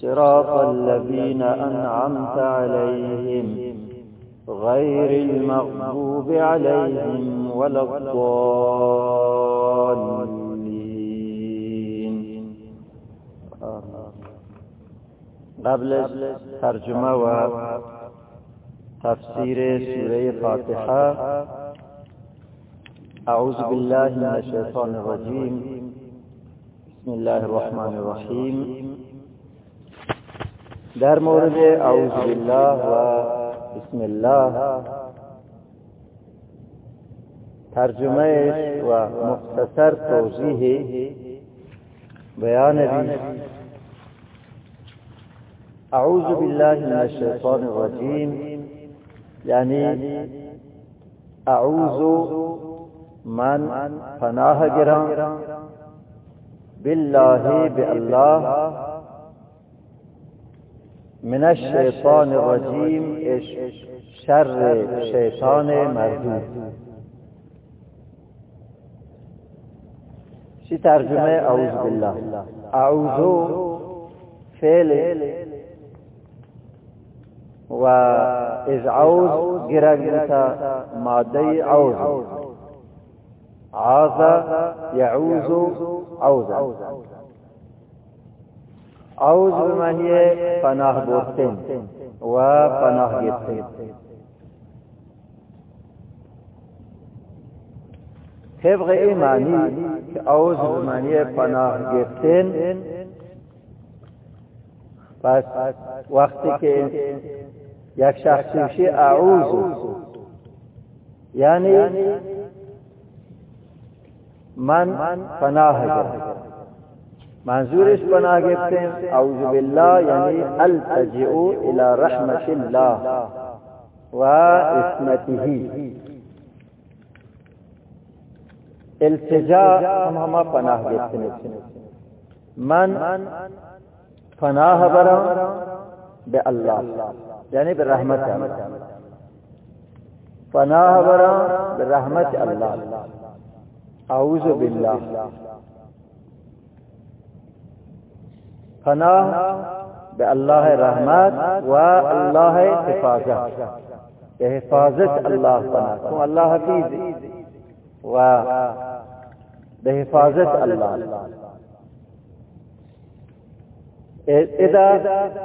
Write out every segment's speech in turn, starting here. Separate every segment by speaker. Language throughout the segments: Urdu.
Speaker 1: صراط الذين أنعمت عليهم غير المغضوب عليهم ولا الضالين. قبل ترجمة وتفسير سورة فاتحة أعوذ بالله من الشيطان الرجيم بسم الله الرحمن الرحيم در مورد اعوذ بالله و بسم الله ترجمه و مختصر توضیح بیان دی. اعوذ بالله من الشیطان الرجیم. یعنی اعوذ من پناه گرم بالله بالله من الشیطان الرجیم شر شیطان مردود. شی ترجمه؟ اعوذ بالله. اعوذ فعل و از عوض گرگتا ماده عوض عاذ يعوذ عوذا عوض به معنی پناه بردن و پناه گرفتن. طبق این معنی که عوض به معنی پناه گرفتن پس وقتی که یک شخصی اعوذ. یعنی من پناه گرفتم. منظورش پناه گرفتیم اعوذ بالله یعنی التجئ الى رحمت الله و اسمته التجا هم همه پناه گرفتیم من پناه برم به الله یعنی به رحمت الله پناه برم به رحمت الله اعوذ بالله پناہ بے اللہ رحمت و اللہ حفاظت. بے حفاظت اللہ پناہ تو اللہ حفیظ؟ و بے حفاظت اللہ. اذا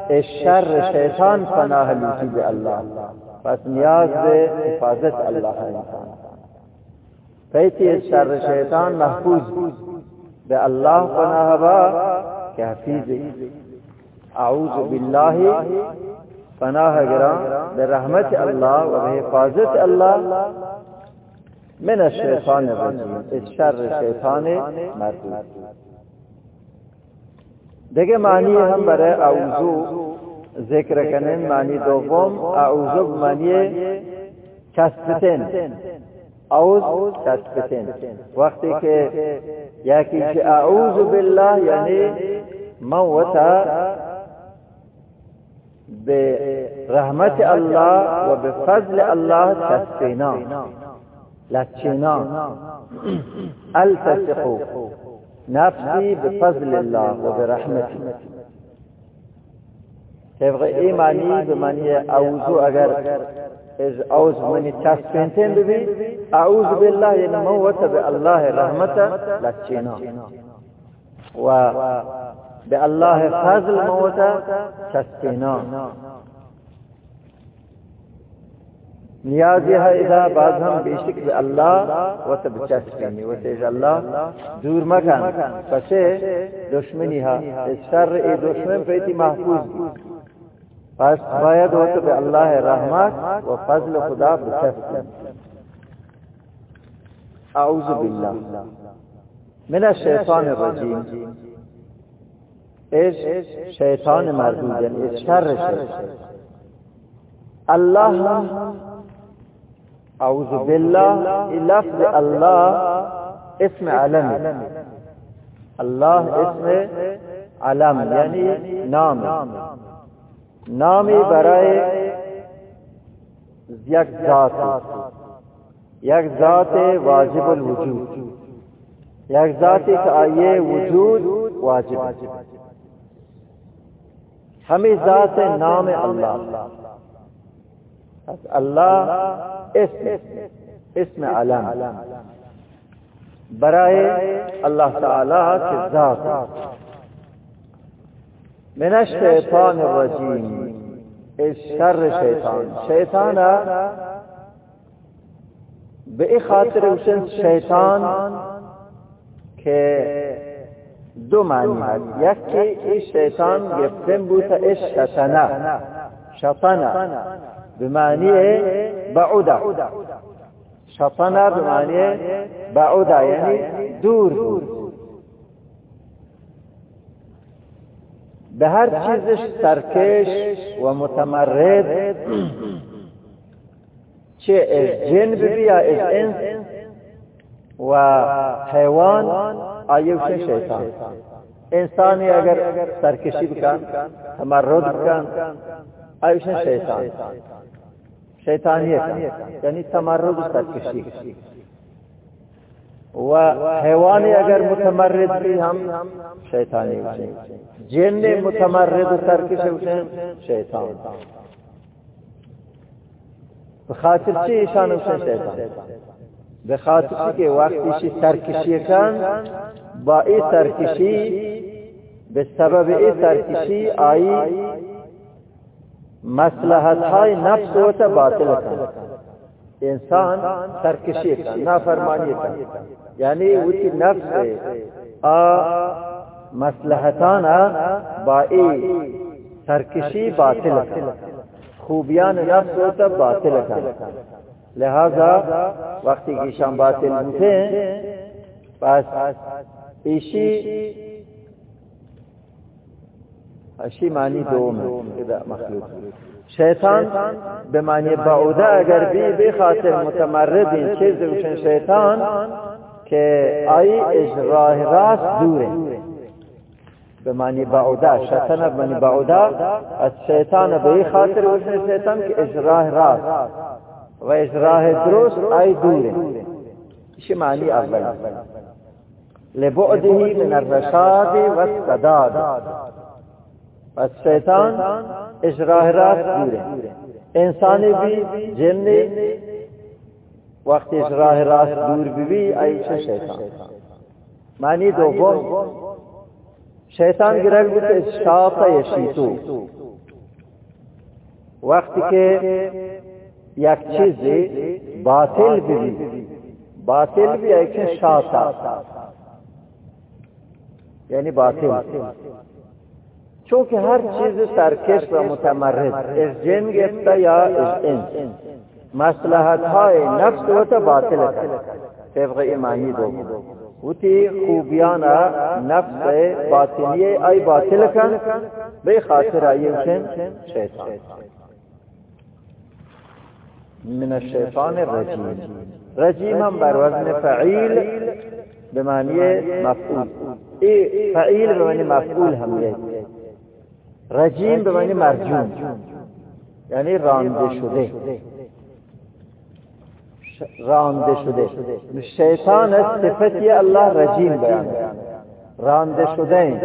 Speaker 1: الشر شیطان پناہ لیتی بے اللہ. پس نیاز بے حفاظت اللہ انسان. فیتی الشر شیطان محفوظ. بے اللہ پناہ با کہ حفیظ اعوذ باللہ پناہ گرام برحمت اللہ و بحفاظت اللہ۔ من الشیطان الرجیم اس شر شیطان مردود دیگه معنی هم برای اعوذو ذکر کنن معنی دوم اعوذو معنی کسبتن اعوذ کسبتن وقتی که یا کی أعوذ بالله یعنی موتا وتا برحمت الله وبفضل الله تسقينا لتشينا التصق نفسي بفضل الله وبرحمته. طبق إيه معنی به معنی اعوذ اگر از اعوذ منی تسپینتن ببی اعوذ بالله یعنی موت به الله رحمت لچینا. و به الله فضل موت تسپینا نیازی ہے اذا بعض ہم بیشک به الله و تب چسپینی و تیج الله دور مکن. پسه دشمنی ها شر ای دشمن پیتی محفوظ. پس باید و به الله رحمت و فضل خدا بچسپین اعوذ بالله. من الشیطان الرجیم. إيش شيطان مردود يعني إيش شر شيطان الله اعوذ بالله لفظ الله اسم علم. الله اسم علم يعني نام. نامی برای یک ذات یک ذات واجب الوجود، یک ذاتی که آئیے وجود واجب۔ ہمیں ذات نام اللہ۔ اللہ اسم اسم علم۔ برائے اللہ تعالی کی ذات۔ من الشیطان الرجیم. شر شیطان. شیطان به خاطر اوشن شیطان که دو معنی هست. یکی ای شیطان گفتن بوتا اش شتنه. شطنه به معنی بعوده. شطنه به معنی بعوده. یعنی دور بود. به هر چیزش سرکش و متمرد. چه از جن یا از انس و حیوان آیوش شیطان؟ انسانی اگر سرکشی بکن تمرد بکن آیوش شیطان؟ شیطانیه کن. یعنی تمرد و سرکشی. و حیوانی اگر متمرد بھی ہم، شیطانی ہوتے جن نے متمرد ترکش ہوتے شیطان۔ بخاطر چی ایشان ہوتے شیطان؟ بخاطر چی کہ وقتی شی ترکشی کن، با ای ترکشی بسبب ای ترکشی آئی مسلحت های نفس ہوتا باطل کن۔ انسان سرکشی کن، نافرمانی کن۔ یعنی وہ کی نفس آ مسلحتان با ای سرکشی باطل کن خوبیان نفس ہوتا باطل کن لہذا وقتی کی شام باطل ہوتے ہیں، پس ایشی اشی معنی دوم ہے مخلوق۔ شیطان به معنی بعوده اگر بی بی خاطر متمرد این چیز روشن شیطان که آئی اجراه راست دوره به معنی بعوده شیطان به معنی بعوده از شیطان به خاطر روشن شیطان که اجراه راست۔ و اجراه درست آئی دوره اسی معنی اول۔ لبعده من الرشاد و السداد پس شیطان اجراح راست دوره انسانی بھی جنی وقت اجراح راست دور بھی بھی ایش شیطان؟ معنی دوم شیطان گرگ بود اشتاق یشیتو وقتی که یک چیز باطل بھی باطل بھی ایک شاطا یعنی باطل. چونکہ ہر چیز سرکش و متمرد از جن گفتا یا از انس. مسلحت های نفس و تا باطل کن طبق ایمانی دو. وتی خوبیان نفس باطنی ای باطل کن. بے خاطر آئیوشن شیطان. من الشیطان الرجیم. رجیم هم بر وزن فعیل به معنی مفعول. ای فعیل به معنی مفعول هم لیت رجیم به معنی مرجوم یعنی رانده شده. رانده شده. شیطان صفتی الله رجیم بیان. رانده شده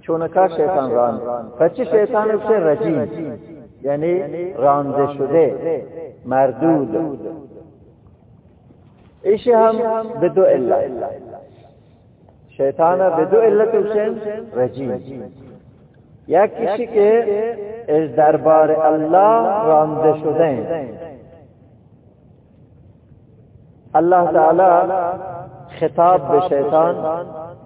Speaker 1: چونکا شیطان راند بچه شیطان بشه رجیم؟ یعنی رانده شده. مردود. ایشی هم به دو علت. شیطان به دو علت بشه رجیم. کسی که از دربار الله رانده شده اللہ تعالی خطاب به شیطان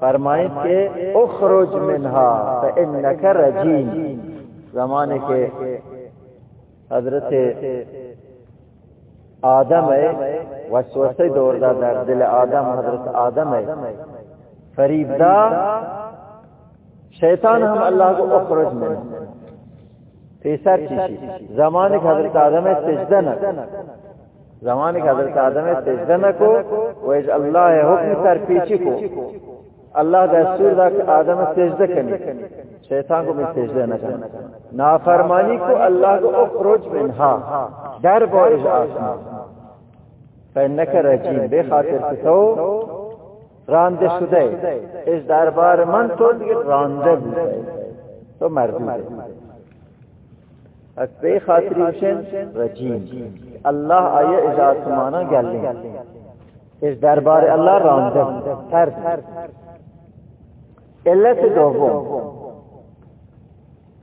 Speaker 1: فرمائید که اخرج منها فانك رجیم۔ زمانے کے حضرت آدم ہے وسوسه دور دا در دل آدم، حضرت آدم ہے۔ فریب دا شیطان ہم اللہ کو اخرج میں تیسر چیزی زمان ایک حضرت آدم ہے، سجدہ نہ۔ زمان ایک حضرت آدم سجدہ نہ کو ویج اللہ حکم سر پیچی کو۔ اللہ دستور دا کہ آدم سجدہ کنی شیطان کو بھی سجدہ نہ کرنا نافرمانی کو اللہ کو اخرج منہا۔ در بارش آسمان فینک رجیم بے خاطر تو رانده شده از دربار من تو دیگه رانده بوده تو مردود از به خاطری بشن رجیم۔ الله آیه از آسمانا گلیم از دربار الله رانده ترد علت دوم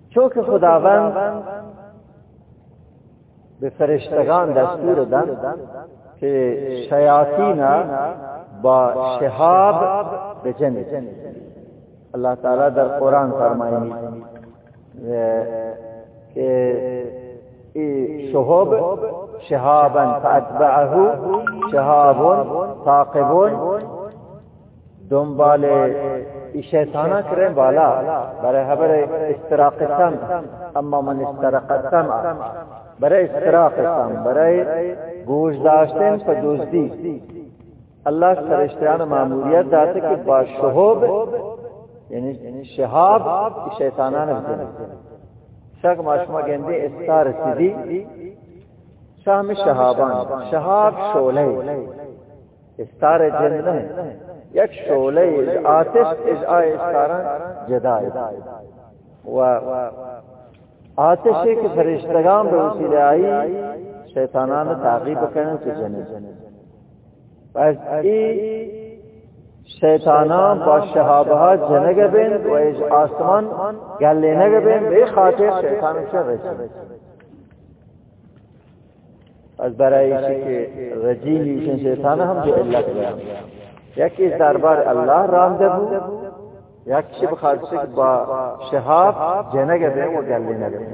Speaker 1: چون که خداوند به فرشتگان دستور دن که شیاطین با شهاب بجن اللہ تعالی در قرآن فرمائنی کہ شهاب شهابا فاتبعه شهاب، ثاقب، دنبال شیطانا کریں بالا، برای حبر استراق سم، اما من استراق سم، برای استراق سم، برای گوش داشتن پا دوزدی اللہ فرشتیان معمولیت داتے کہ با شہوب یعنی شہاب شیطانان بزن شک ماشما گندے استار سیدی شام شہابان، شہاب شولے استار جن نہیں یک شولے آتش، از آئے استاران جدائے و آتشی کے فرشتگان بے وسیلے آئی، شیطانان تعقیب کرنے سے جنے پس ای شیطانا با شهابها جنگ بین و ایج آسمان گلینگ بین به خاطر شیطان چه رجیم از برای ایشی که رجیمی ایشن شیطان هم جو اللہ کریم یکی دربار اللہ رامده بود، یکی بخاطر با شهاب جنگ بین و گلینگ بین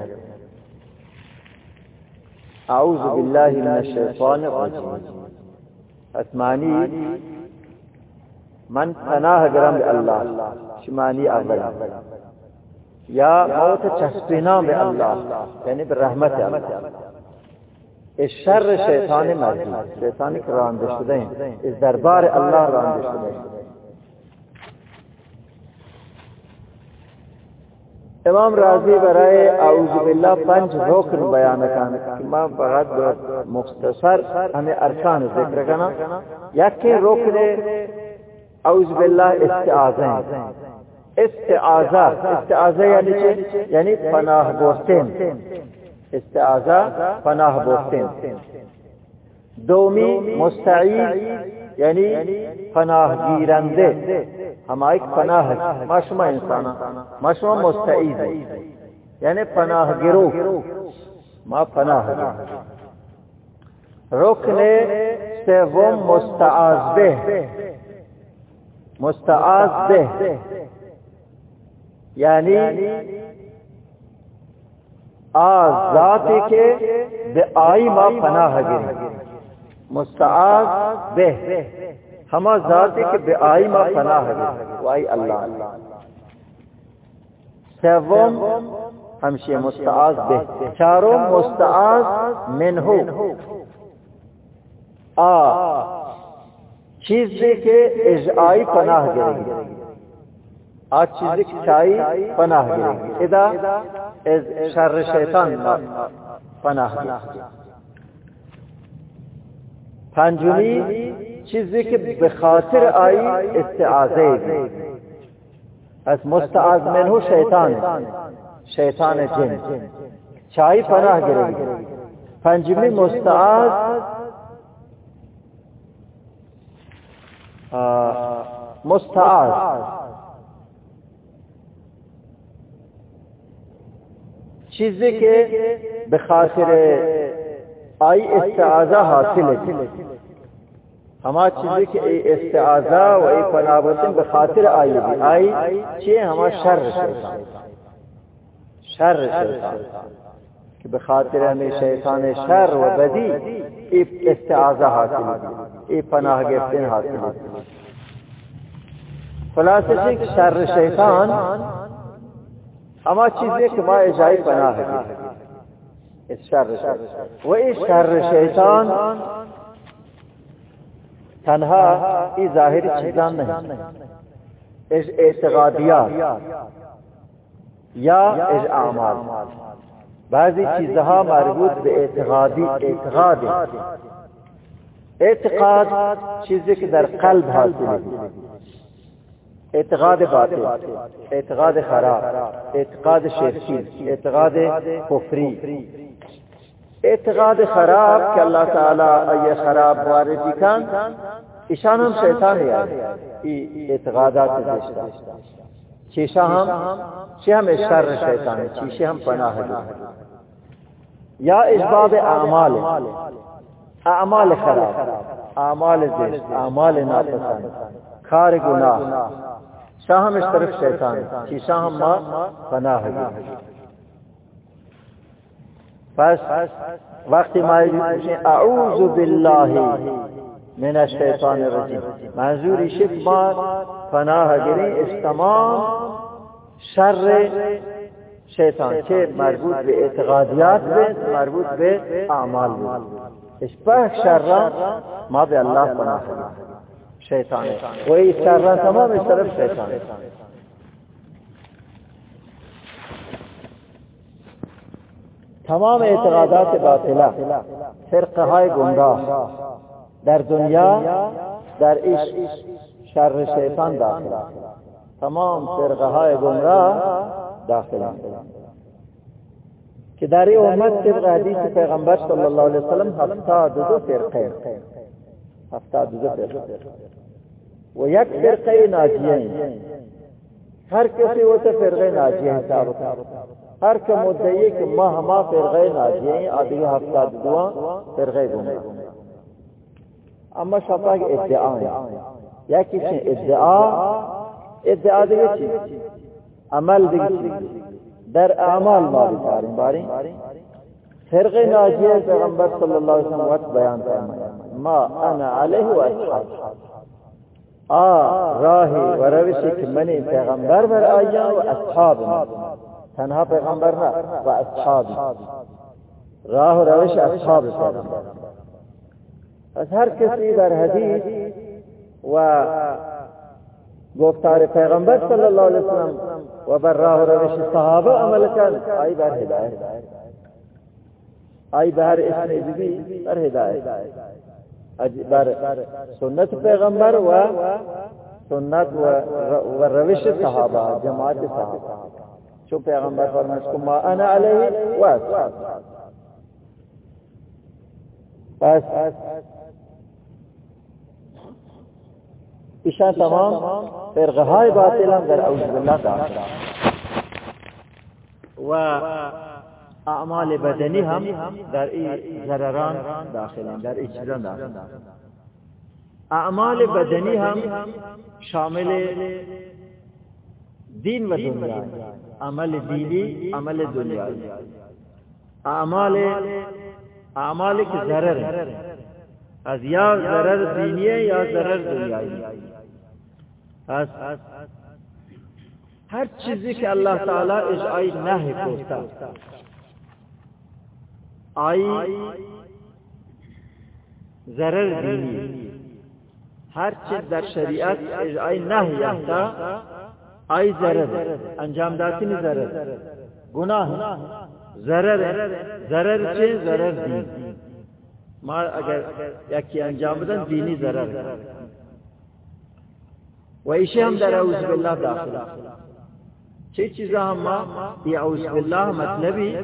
Speaker 1: اعوذ بالله من الشیطان الرجیم. اسمانی من پناہ گرم اللہ شمانی اول؟ یا موت چسپینا میں اللہ یعنی برحمت اللہ اس شر شیطان مرضی شیطانی کے راندے شدہ ہیں، اس دربار اللہ راندے شدہ ہیں۔ امام راضی برائے اعوذ باللہ پنج رکن بیان کانا امام فقط مختصر ہمیں ارکان ذکر کنا یکی رکن اعوذ باللہ استعاذہ استعاذہ استعاذہ یعنی چی؟ یعنی پناہ بوستین استعاذہ پناہ بوستین دومی مستعید یعنی پناہ گیرندے۔ ہم ایک پناہ مشما انسان مشما مستعید یعنی پناہ گرو ما پناہ رکن سوم مستعاذ به مستعاذ به یعنی آز کے بے آئی ما پناہ گری مستعاذ به ہما ذاتی کے بے آئی ما پناہ گری وائی اللہ۔ سوم ہمشی مستعاذ به چاروں، مستعاذ، منہو۔ آ، چیز دے کے اجعائی پناہ گری آج چیز دے چائی پناہ گری ادا از شر شیطان پناہ گری پنجمی چیزی که به خاطر آئی استعاذه از مستعاذ منه شیطان شیطان جن۔ چای پناه گرفت پنجمی مستعاذ مستعاذ چیزی که به خاطر آئی استعاذہ حاصل ہے۔ ہما چیزی کہ ای استعاذہ و ای پنابتن بخاطر آئی بھی آئی چیئے ہما شر شیطان شر شیطان کہ بخاطر ہمیں شیطان شر و بدی ای استعاذہ حاصل ہے۔ ای پناہ گفتن حاصل ہے۔ خلاصہ شر شیطان اما چیزیں کہ ما اجائی پناہ ہے۔ اس شر و اس شر شیطان تنہا ای ظاہری چیزان نہیں۔ اس اعتقادیات یا اس اعمال۔ بعضی چیزها مربوط به اعتقادی اعتقاد اعتقاد چیزی که در قلب حاصل اعتقاد باطل، اعتقاد خراب، اعتقاد شرکی اعتقاد کفری. اعتقاد خراب کہ اللہ تعالی یہ خراب واردی کن، ایشان ہم شیطان ہے یہ اعتقادات دیشتا چیشہ ہم چی ہم شر شیطان ہے چیشہ ہم پناہ دو یا اسباب اعمال اعمال خراب، اعمال دیشت اعمال ناپسند، کار گناہ شاہم اس طرف شیطان چی شاہم ما پناہ دو پس وقتی ما پوچھیں، اعوذ باللہ من الشیطان الرجیم۔ منظوری شد ما پناہ گریں یعنی اس تمام شر شیطان چه مربوط به اعتقادیات به مربوط به اعمال به اشبه شر ما به الله پناه شیطان و این شر تمام اس طرف شیطان تمام اعتقادات باطله فرقه های گمراه. در دنیا در عشق شر شیطان داخل. تمام فرقه های گمراه داخل. که در این امت طبق حدیث پیغمبر صلی الله علیه وسلم هفتاد دو فرقه. هفتاد دو فرقه و یک فرقه ناجیه هر کسی وہ فرقه ناجیه حساب ہر کا مدعی کہ ما ہما فرقه ناجیه ہیں آدھی ہفتاد دو فرقه گمراه اما شفا کے ادعا ہیں یا کسی ادعا ادعا دیگه چی عمل دیگه چی در اعمال ما بیچاریم باری فرق ناجیه پیغمبر صلی اللہ علیہ وسلم وقت بیان فرمایا. ما أنا علیہ و اصحاب. آ راہی و روشی کہ منی پیغمبر بر آیا و اصحاب تنها پیغمبر نہ و اصحاب راہ و روش اصحاب پیغمبر. پس هر کسی در حدیث و گفتار پیغمبر صلی اللہ علیہ وسلم و بر راہ روش صحابه عمل کن آئی بر ہدایت آئی بر اسم بی بر ہدایت۔ بر سنت پیغمبر و سنت و روش صحابه جماعت صحابه چون پیغمبر فرمائش کو ما انا علیه و پس ایشا تمام فرقه های باطل در اعوذ بالله داخل و اعمال بدنی هم در این ضرران داخل در این چیزان داخل اعمال بدنی هم شامل دین و دنیا عمل دینی، عمل دنیایی اعمال اعمال کی ضرر از یا ضرر دینی یا ضرر دنیایی از ہر چیزی کہ اللہ تعالی اس آئی نہ ہے پوچھتا آئی ضرر دینی. ہر چیز در شریعت اس آئی نہ یافتا آئی ضرر. انجام داتی نہیں ضرر. گناہ ضرر. ضرر چیز ضرر دین. ما اگر یکی انجام بدن دینی ضرر. و ایشی هم در اعوذ بالله داخل چه چیزا ما؟ ای اعوذ بالله مطلبی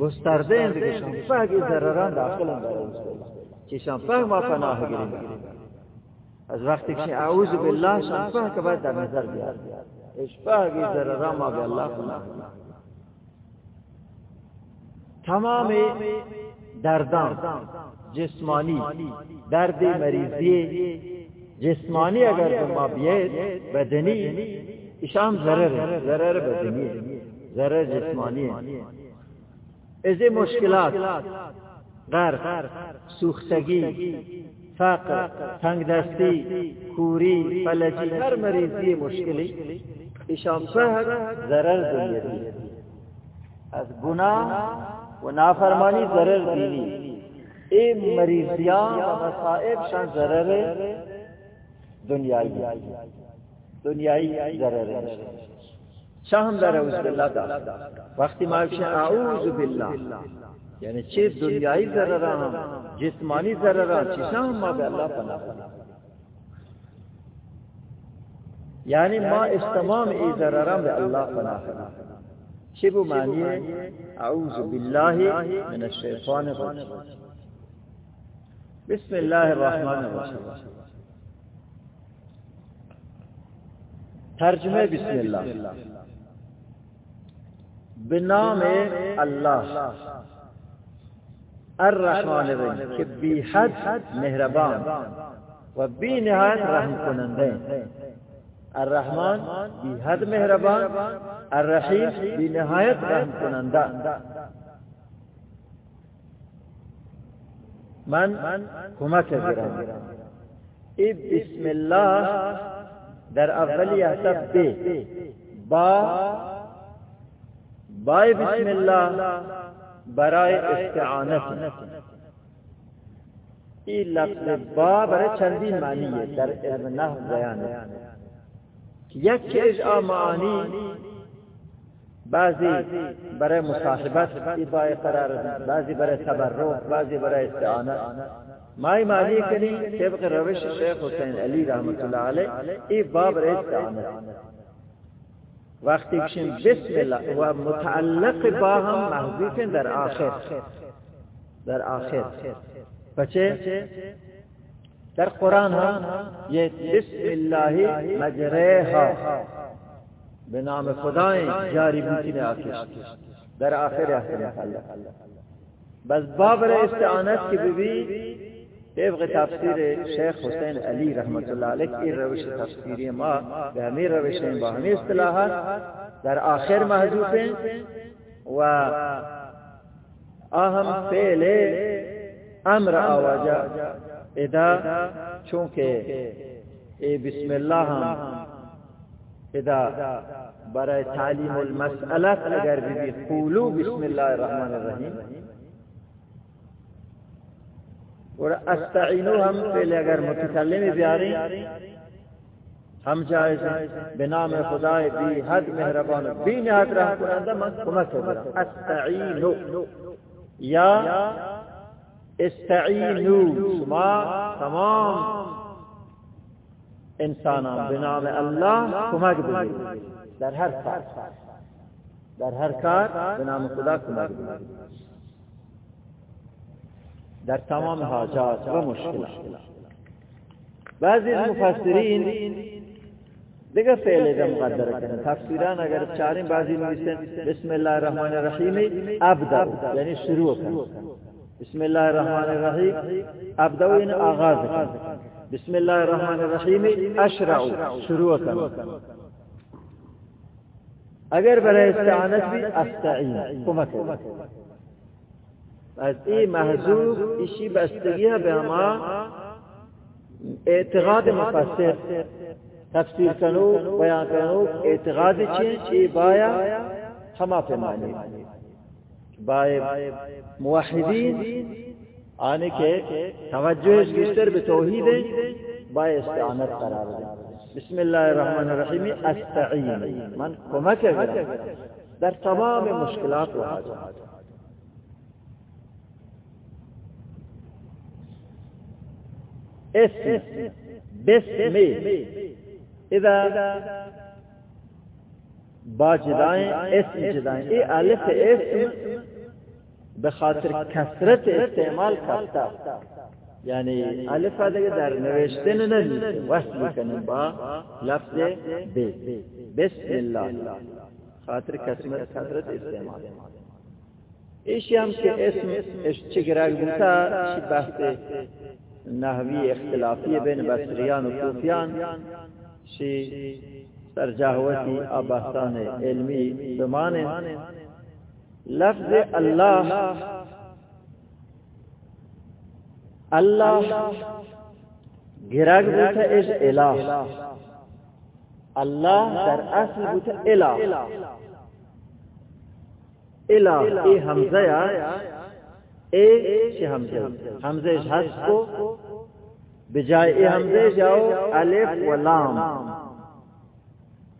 Speaker 1: گسترده ہیں دیگه. شان فاگی ضرران داخل هم در اعوذ بالله. چه شان فاگ ما پناه گیریم از وقتی که اعوذ بالله شان فاگ که باید در نظر بیاد اش فاگی ضرران ما به الله پناه تمام دردان، جسمانی، درد مریضی، جسمانی اگر ما بیاید، بدنی اشام ضرر ہے، ضرر بدنی ہے، ضرر جسمانی از مشکلات غرق سوختگی، فقر تنگ دستی کوری، فلجی هر مریضی مشکلی اشام فهر ضرر دنیوی از گناه و نافرمانی ضرر دینی۔ ای مریضیان و مصائب شان ضرر دنیایی دنیایی ضرر شاهم در اعوذ بالله داشت وقتی ما بشن اعوذ بالله یعنی چه دنیایی ضرر هم جسمانی ضرر هم چیزا هم ما به الله پناه یعنی ما استمام ای ضرران به الله پناه چه بو معنی؟ اعوذ بالله من الشیطان الرجیم. بسم الله الرحمن الرحیم. ترجمه بسم الله به نام الله الرحمن الرحیم که بی حد مهربان و بی نهایت رحم کننده الرحمن بی حد مهربان الرحیم بی نهایت رحم کننده من کمک گرم۔ ای بسم الله در اولی حسب بی با۔ بای بسم الله برای استعانت۔ این لفظ با برای چندین معنیه در علم نحو بیانه یک چیز معانی۔ بعضی برای مصاحبت، ای ایبای قرار بعضی برای تبرک، بعضی برای استعانت۔ مای معنی کنی طبق روش شیخ حسین علی رحمت الله علیه ای باب برای استعانت وقتی کشیم بسم الله و متعلق با هم در آخر. در آخر. بچه در قرآن هم یہ بسم الله مجریها به نام خدای جاری بوتی آخر در آخر آخر بس بابر استعانت کی ببی طبق تفسیر شیخ حسین علی رحمت الله علیه این روش تفسیری ما به همین روش با همین اصطلاحات در آخر محذوف و اهم فعل امر آواجا ادا، چونکه ای بسم الله هم ادا برای تعلیم المسئلات اگر بی قولو بسم الله الرحمن الرحیم. اور استعینو ہم پہلے اگر متسلے میں بھی متکلم بیاری، ہم جائز به نام خدای، بی حد مهربان بی نهایت رحم کننده من کمک کنم استعینو، یا استعینو، شما تمام انسانان به نام الله کمک بگیرید در هر کار، در هر کار به نام خدا کمک بگیرید در تمام حاجات و مشکلات. بعضی از مفسرین دیگه فعل ده مقدر کنن تفسیران اگر چارین بعضی نویسن بسم الله الرحمن الرحیم ابدا یعنی شروع کن بسم الله الرحمن الرحیم ابدا این آغاز کن بسم الله الرحمن الرحیم اشرع شروع کن اگر برای استعانت بھی استعین. کمک از این محضوب ایشی بستگی به ما اعتقاد مفسر تفسیر کنو، بیان کنو، اعتقاد چیه چی بایا؟ ہما پیمانی باید موحدین آنے کے توجہ بیشتر به توحید باید استعانت قرار دیں بسم الله الرحمن الرحیم، استعین. من کمک در تمام مشکلات و حاجات اسم بسم اذا با جدائیں اسم جدائیں۔ ای الف اسم بخاطر کثرت استعمال کرتا۔ یعنی الف دیگه در نوشتن ندید وصل کنیم با لفظ ب۔ بسم الله خاطر کثرت کثرت استعمال۔ ایشی هم که اسم چگرگ بوتا چی بحث نحوی اختلافی بین بصریان و کوفیان شی سرجاهوتی آباستان علمی بمانے لفظ اللہ اللہ گرگ بوتا اش الہ۔ اللہ در اصل بوتا الہ۔ الہ، ای حمزه یا ای چه حمزه حمزه هست کو بجای ای حمزه جاو الف و لام۔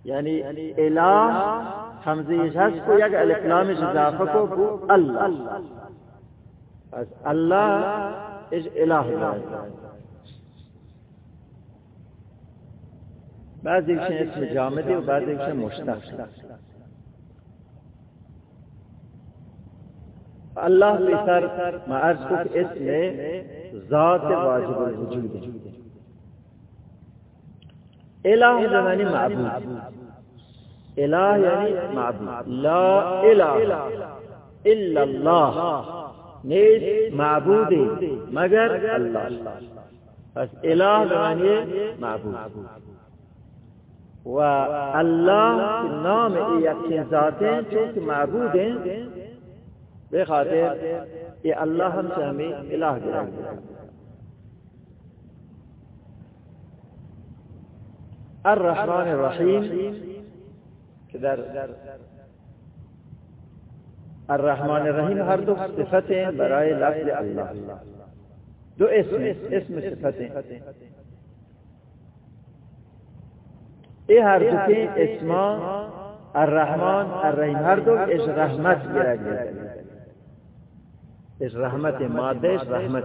Speaker 1: یعنی الہ حمزه هست کو یک الف لام اضافه کو بو الله از الله اج الہ بعضی اسم جامدی و بعضی مشتق۔ اللہ پہ سر میں کو کہ اس میں ذات واجب الوجود ہے۔ الہ زمانی یعنی معبود۔ الہ یعنی معبود۔ لا الہ الا اللہ۔ نیز معبود مگر اللہ۔ بس الہ زمانی یعنی معبود۔ و اللہ نام ایک ذاتیں چونکہ معبود ہیں۔ بے خاطر یہ اللہ ہم سے ہمیں الہ گرا الرحمن الرحیم در۔ الرحمن الرحیم ہر دو صفتیں برائے لفظ اللہ۔ دو اسم اسم صفتیں۔ یہ ہر دو کے اسما الرحمن الرحیم، ہر دو اس رحمت گرا گیا اس رحمت مادہ اس رحمت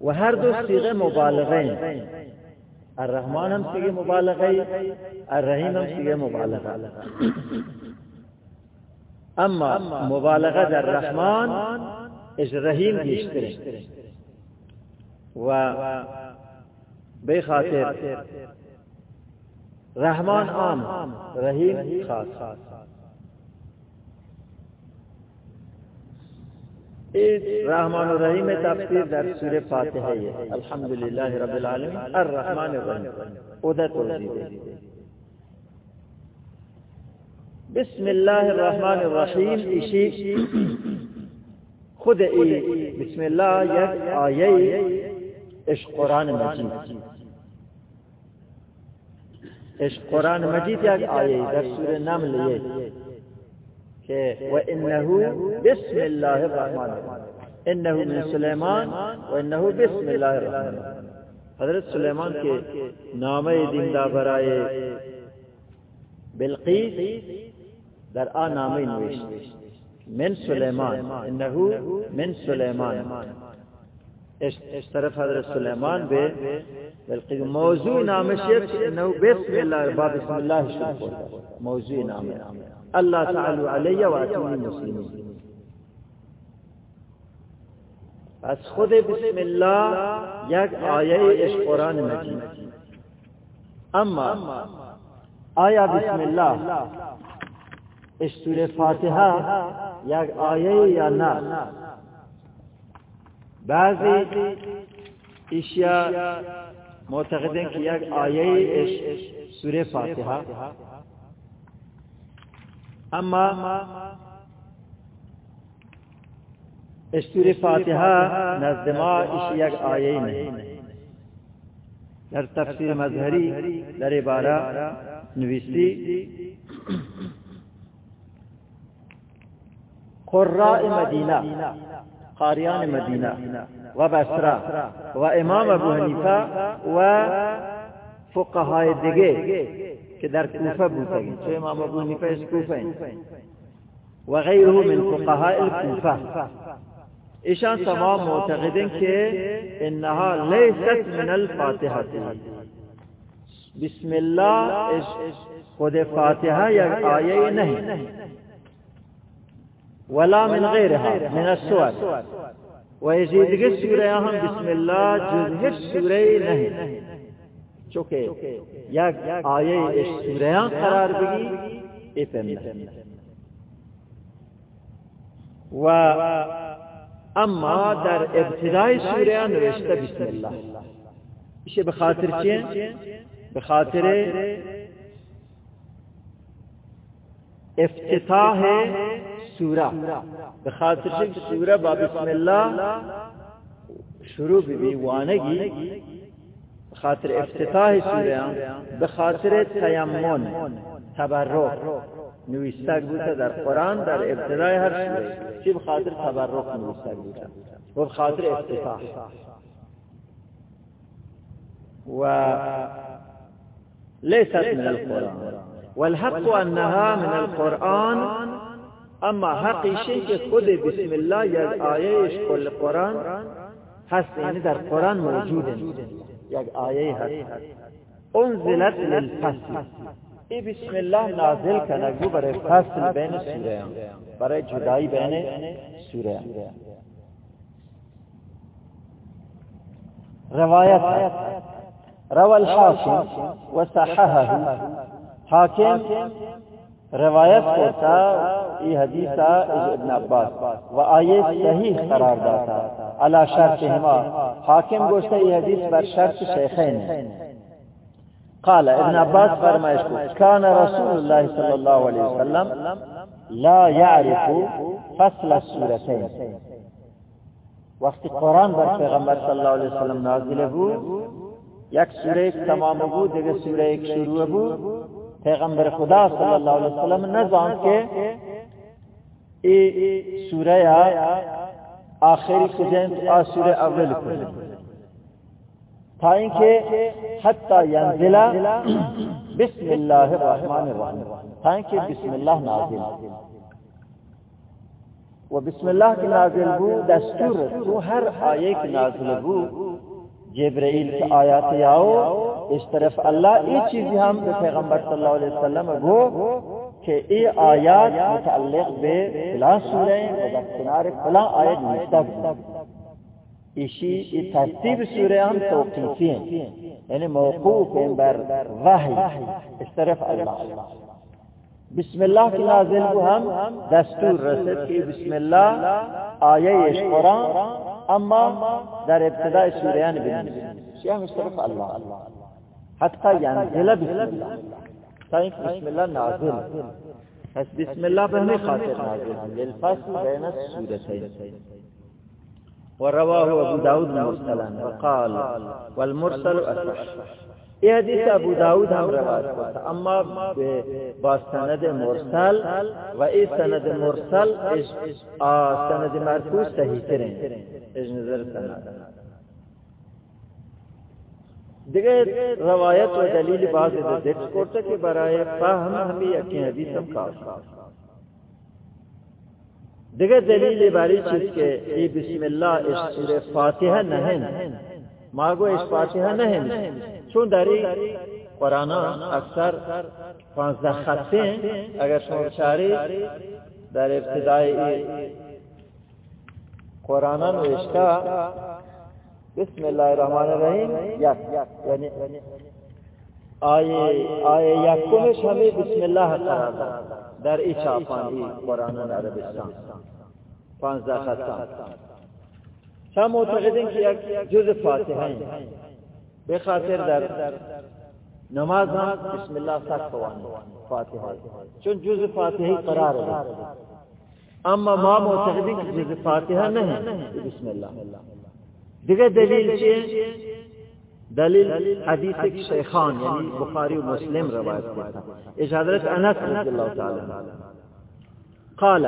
Speaker 1: وہ ہر دو سیغے مبالغے الرحمن ہم سیغے مبالغے الرحیم ہم سیغے مبالغہ اما مبالغہ در رحمان اس رحیم بیشتر و بے خاطر رحمان عام رحیم خاص۔ رحمان الرحیم میں تفسیر در سور فاتحہ ہے۔ الحمدللہ رب العالمین۔ الرحمن الرحیم۔ ادھر توضیح بسم اللہ الرحمن الرحیم۔ اشی خود ای بسم اللہ یک آیه اش قرآن مجید۔ اش قرآن مجید یک آیه در سور نمل یہ وإنه بسم الله الرحمن إنه من سليمان وإنه بسم الله الرحمن حضرت سلیمان کے نام دین دا برائے بلقیس در آ نام نوشت۔ من سلیمان انه من سلیمان اس طرف حضرت سلیمان بے بلقیس، موضوع نام شیخ انه بسم الله باب بسم الله شروع موضوع نام اللہ تعالی علیہ واتونی مسلمین از خود بسم اللہ یک آیه اش قرآن مجید۔ اما آیا بسم اللہ اش سور فاتحہ یک آیه یا نا بعضی اشیاء معتقدین که یک آیه اش سور فاتحہ اما اشتور فاتحه نزد ما اش یک آیه نہیں در تفسیر مظهری در عباره نویسی قراء مدینه قاریان مدینه و بسره و امام ابو حنیفه و فقهاء دیگه که در کوفه بودن چه امام ابو حنیفه از کوفه و غیره من فقهاء الكوفه ایشان تمام معتقدن که انها لیست من الفاتحه بسم الله خود فاتحه یا آیه نهی. ولا من غیرها من السور. و یزیدگی سوره هم بسم الله جزه سوره نهی. چونکہ یک آیه سوریان قرار بگی افهم و اما در ابتدای سوریان نوشته بسم الله. ایشه به خاطر چیه؟ به خاطر افتتاح سوره. به خاطر چیه سوره با بسم الله شروع بی وانگی خاطر افتتاح سوریان به خاطر تیمون تبرک. نویستگ بوده در قرآن در ابتدای هر سوره. چی بخاطر تبرک نویستگ بوده؟ و بخاطر افتتاح. و ليست من القرآن. والحق أنها من القرآن اما حقی که خود بسم الله یک آیه کل قرآن هست یعنی در قرآن موجوده یک آیه هست. انزلت للفصل. ای بسم الله نازل کنگو برای فصل بین سوره برای جدائی بین سوره روایت روى الحاكم وصححه حاکم روایت کرتا یہ حدیث ابن عباس. و آیه صحیح قرار داتا على شرط ہما حاکم گوشتا یہ حدیث بر شرط شیخین. قال ابن عباس فرمائش کو كان رسول الله صلى الله عليه وسلم لا يعرف فصل السورتين وقت قرآن بر پیغمبر صلی اللہ علیہ وسلم نازل بود یک سوره تمام بود دیگه سوره یک شروع بود. پیغمبر خدا صلی اللہ علیہ وسلم نظام کے ای سورہ آخری کجن آ سورہ اول کجن تا اینکه حتی ینزل بسم الله الرحمن الرحیم۔ تا اینکه بسم الله نازل۔ و بسم الله که نازل بود دستور تو هر آیه که نازل بود جبرائیل کی آیات آؤ اس طرف اللہ یہ چیز ہم پیغمبر صلی اللہ علیہ وسلم گو کہ یہ آیات متعلق بے فلاں سورہ و کنار فلاں آیت مستقبل اسی یہ ترتیب سورہ ہم توقیفی ہیں۔ یعنی موقوف ہیں بر وحی۔ اس طرف اللہ۔ بسم اللہ کی نازل کو ہم دستور رسد کی بسم اللہ آیه قرآن اما در ابتداء سوریان بنویسید شیعه مشترف الله حتی یعنی ینزل بسم الله تا بسم الله نازل پس بسم الله به همین خاطر نازل للفصل بین السورتين ورواه ابو داود مرسلا وقال والمرسل اصح یہ حدیث ابو داود ہم روایت کرتا اما با سند مرسل و ای سند مرسل سند مرفوع صحیح کریں از نظر سند دیگر روایت و دلیل بعض ذکر کرتا کہ برای فهم ہمیں یکی حدیث ہم کافی دیگر دلیل باری چیز کہ ای بسم اللہ اس سور فاتحہ نہیں ماگو اس فاتحہ نہیں چون داری قرآن اکثر پانزده خطه اگر شما چاری در ابتدای قرآن نوشته بسم الله الرحمن الرحیم. یک یعنی آیه آیه یکمش همه بسم الله قرار در ای چاپان قرآن عربستان پانزده خطه شما معتقدین که یک جز فاتحه به خاطر در نماز هم بسم الله سخت وانی فاتحه. چون جز فاتحه قرار ہے اما ما معتقدین که جز فاتحه نه بسم الله. دیگه دلیل چیه؟ دلیل حدیث شیخان یعنی بخاری و مسلم روایت کرتا اش حضرت انس رضی اللہ تعالی قال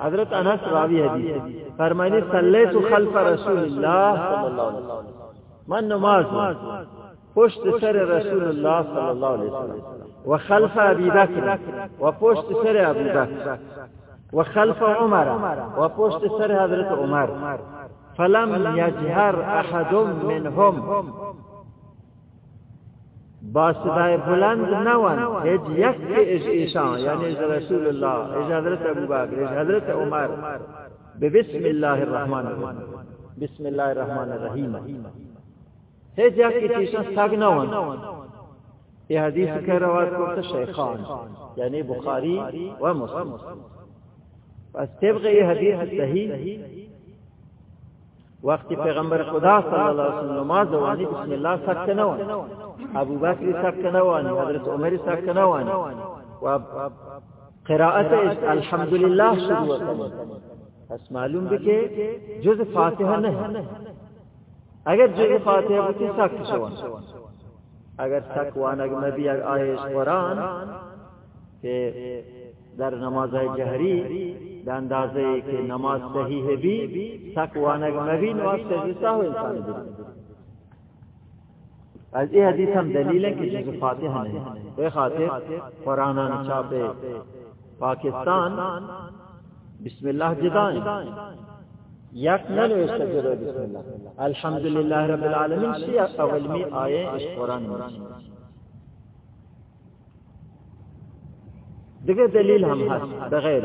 Speaker 1: حضرت انس راوی حدیث. فرمانی صلیت خلف رسول الله صلی اللہ علیہ وسلم. من نماز پشت سر رسول الله صلی الله علیه وسلم. و خلف ابی بکر. و پشت سر ابی بکر. و خلف عمر. و پشت سر حضرت عمر. فلم یجهر أحد منهم. با صدای بلند نوان هیچ یک ایشان یعنی رسول الله از حضرت ابو بکر از حضرت عمر. بسم الله الرحمن الرحیم. بسم الله الرحمن الرحیم. هیچ کی چیزاں سگ نہ ہون یہ حدیث کے روایت کو شیخان یعنی بخاری و مسلم. پس طبق یہ حدیث صحیح وقتی پیغمبر خدا صلی اللہ علیہ وسلم نماز وانی بسم اللہ سکت نوانی. ابو بکر سکت نوانی حضرت عمر سکت نوانی. و قراءت الحمدللہ شروع کرنے پس معلوم بکے جز فاتحہ نہیں اگر جای فاتحه بودی سک شوان. اگر سک وان اگر نبی آیش قرآن که در نماز جهری به اندازه که نماز صحیح بی تقوانگ مبی نماز صحیح ساو انسان بی از این حدیث هم دلیل ہے کہ جز فاتحہ نہیں بے خاطر قرآن چاپ پاکستان بسم اللہ جدائیں. یک ننوشته جلو بسم الله الحمدلله رب العالمین شی اول می آیه اش قرآن دیگه دلیل هم هست بغیر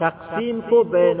Speaker 1: تقسیم کو بین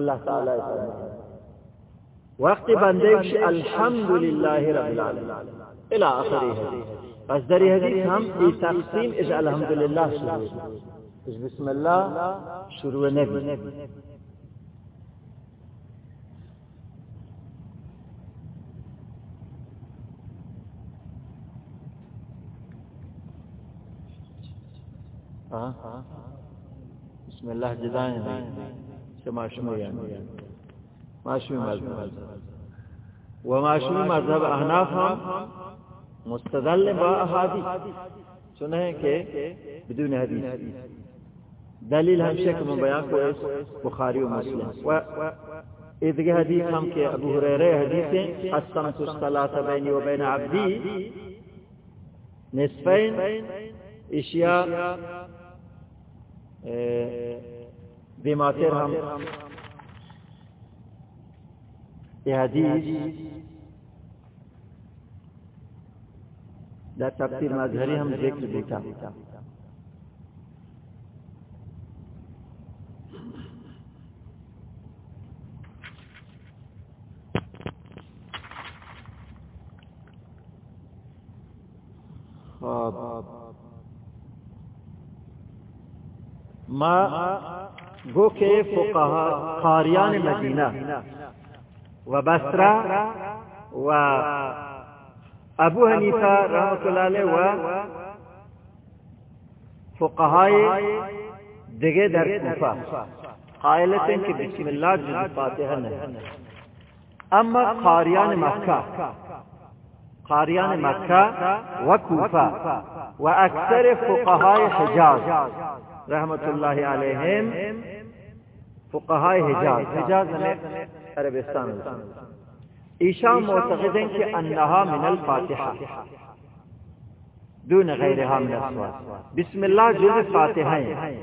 Speaker 1: اللہ تعالیٰ عنہ وقت بندش الحمد لله رب العالمين إلى آخری حدیث. پس دري حدیث ہم ای تقسیم از الحمدللہ شروع. بسم اللہ شروع نبی. نبی بسم اللہ جدائیں شما شما یعنی معشوی مذہب۔ و معشوی مذہب احناف ہم مستدل با احادیث۔ سنیں کہ بدون حدیث۔ دلیل ہم شک میں بیان کو بخاری و مسلم۔ و ادگی حدیث ہم کہ ابو حریرہ حدیث قسمت الصلاة بینی و بین عبدی۔ نصفین، اشیاء بیماتر ہم۔ یہ حدیث۔ دا تفسیر مظہری ہم دیکھ دیتا۔ ما گو کے فقہا خاریان مدینہ، و بسرا و ابو حنیفہ رحمت اللہ علیہ، و فقہائے دگے در کوفہ۔ قائلت ہیں کہ بسم اللہ جز فاتحہ نہیں۔ اما قاریان مکہ قاریان مکہ و کوفہ، و اکثر فقہائے حجاز۔ رحمت اللہ علیہم فقہائے حجاز حجاز میں عربستان ایشا معتقد ہیں کہ انہا من الفاتحہ۔ دون غیرها من الصوات بسم اللہ جز فاتحہ ہیں۔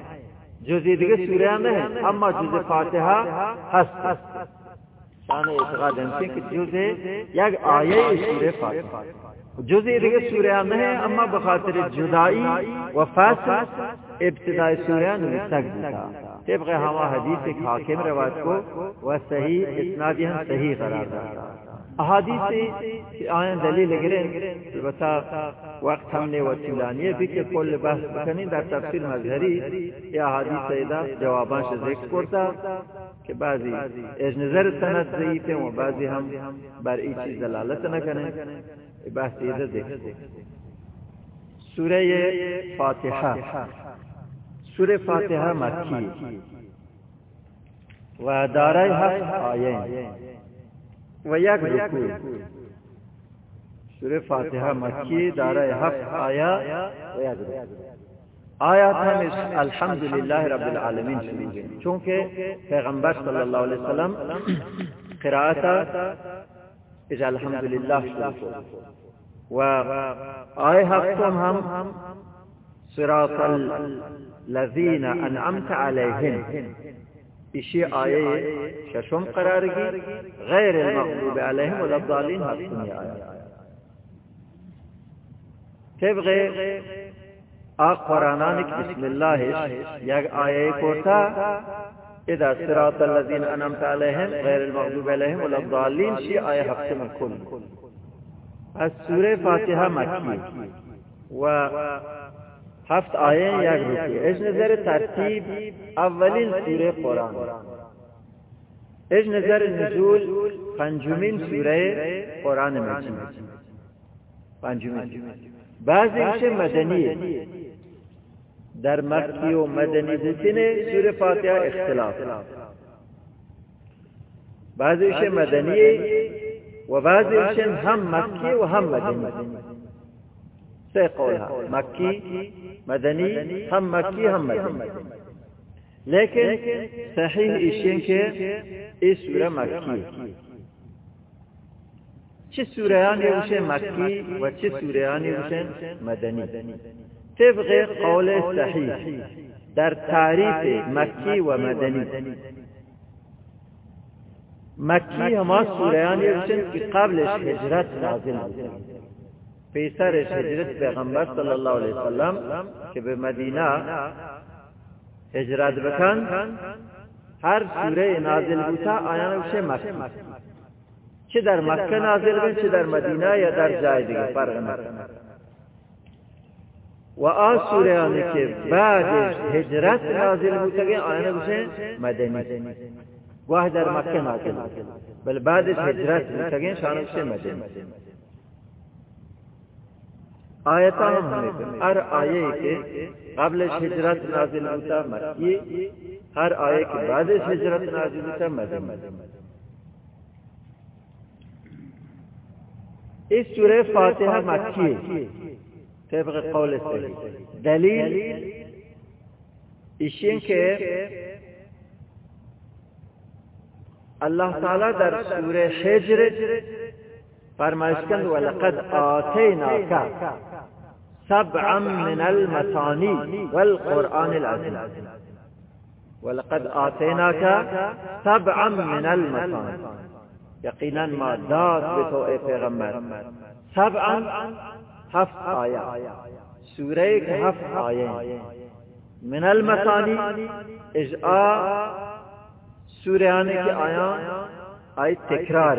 Speaker 1: جز دیگر سورہ میں ہیں اما جز فاتحہ ہست۔ شان اعتقاد ہیں کہ جز یک آیے سورہ فاتحہ۔ جزء دیگر سورہ میں ہے اما بخاطر جدائی و فاسد ابتدائی سورہ نمستق دیتا طبق ہوا حدیث ایک حاکم روایت کو وہ صحیح اسنادی ہم صحیح قرار دیتا احادیث سے آئیں دلیل گرے۔ بتا وقت ہم نے وسیلانی بھی کہ کل بحث بکنی، در تفسیر مظہری یہ احادیث سیدہ جوابان سے ذکر کرتا کہ بعضی از نظر سند ضعیف ہیں و بعضی ہم بر ای چیز دلالت نہ کریں۔ بحث یہ دیکھ سورہ فاتحہ۔ سورہ فاتحہ مکی. و دارہ حق آئین و یک رکوع. سورہ فاتحہ مکی، دارہ حق آیا. و یک رکوع. آیات ہم اس الحمدللہ رب العالمین شروع گئے چونکہ پیغمبر صلی اللہ علیہ وسلم قراءتا از الحمدللہ شروع و آئے ہفتم ہم صراط الذین انعمت علیہم اسی آئے ششم قرار گی غیر المغضوب علیہم والضالین ہفتمی آیا طبق آق قرآنان بسم اللہ یک آئے کوتا اذا صراط الذین انعمت علیہم غیر المغضوب علیہم والضالین شی آئے ہفتم کل از سورہ فاتحہ مکی. و ہفت آئے یک رکی اس نظر ترتیب اولین سورہ قرآن. اس نظر نزول پنجمین سورہ قرآن مجید. پنجمین. بعضی اسے مدنی. در مکی و مدنی بودن سور فاتحه اختلاف. بعضیش مدنی و بعضیش هم مکی و هم مدنی. سه قول ها مکی، مدنی هم مکی هم مدنی۔ لیکن صحیح ایشین که ای سوره مکی۔ چه سورهانی روشن مکی و چه سورهانی روشن مدنی۔ طبق قول صحیح در تعریف مکی و مدنی۔ مکی ہما سوریانی روشن کی قبلش ہجرت نازل بود پیسرش هجرت پیغمبر صلی اللہ علیہ وسلم که به مدینه هجرت بکن هر سوره نازل بوتا آیان روشه مکی چه در مکه نازل بین چه در مدینه یا در جای دیگه فرق نکنه و آ سوریانی که بعدش هجرت نازل بوده گه آیان بشه مدنی گواه در مکه نازل بل بعدش هجرت بوده گه شانه بشه مدنی آیتا ہر آیه که قبلش هجرت نازل بوده مکی هر آیه که بعدش هجرت نازل بوده مدنی اس سورہ فاتحہ مکی طبق قول صحیح۔ دلیل اشین کے اللہ تعالی در سورہ حجر فرمائش کند ولقد آتیناک سبعا من المثانی والقرآن العظیم ولقد آتیناک سبعا من المثانی یقینا ما داد به تو، ای پیغمبر. سبعا هفت آیه. سوره که هفت آیه. من المثانی اجعا سوره آنے کی آیا آئی تکرار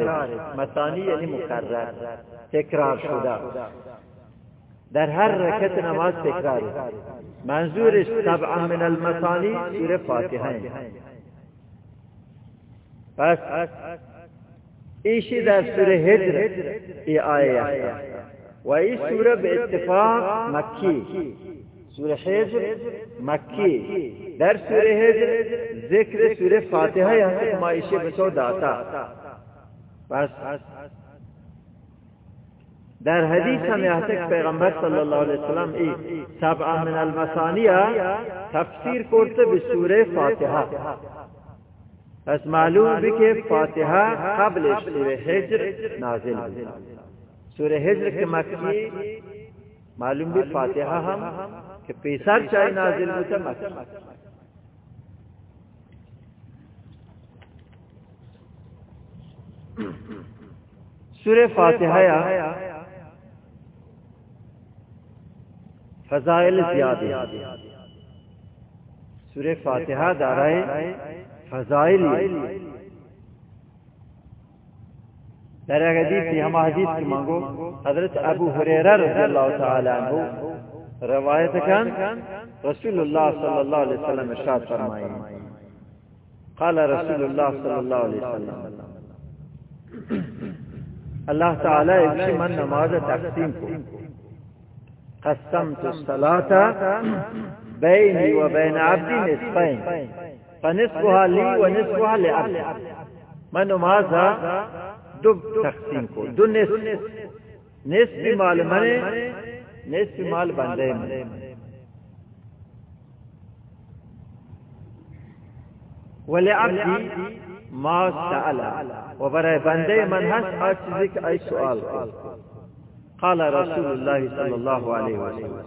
Speaker 1: مثانی یعنی مکرر تکرار شده. در هر رکت نماز تکرار. منظورش سبعا من المثانی سوره فاتحه پس ایشی در سوره هجر. ای آیه و ای سوره به اتفاق مکی. سوره هجر مکی. در سوره هجر ذکر سوره فاتحه هست ما ایشی به تو داتا بس. در حدیث هم هست که پیغمبر صلی الله علیه وسلم ای سبع من المثانیه تفسیر کرده به سوره فاتحه. پس معلوم بھی کہ فاتحہ قبل سورہ حجر نازل بھی سورہ حجر کے مکی، معلوم بھی فاتحہ ہم کہ پیسر چاہے نازل ہوتا مکی. سورہ فاتحہ فضائل زیادہ سورہ فاتحہ دارائے فضائل در حدیث، ہم حدیث کی مانگو، حضرت ابو حریرہ رضی اللہ تعالی عنہ روایت کن رسول اللہ صلی اللہ علیہ وسلم ارشاد فرمائے۔ قال رسول اللہ صلی اللہ علیہ وسلم، اللہ تعالی ایک من نماز تقسیم کو قسمت الصلاة بيني وبين عبدي نصفين فنصفها لي ونصفها لعبدي. من ماذا؟ دب تقسيم کو. دو نصف. نصف مال من نصف مال بندے ولعبدي ما سأل وبرای بنده من هست هر چیزی که ای سؤال قال رسول الله صلى الله عليه وسلم.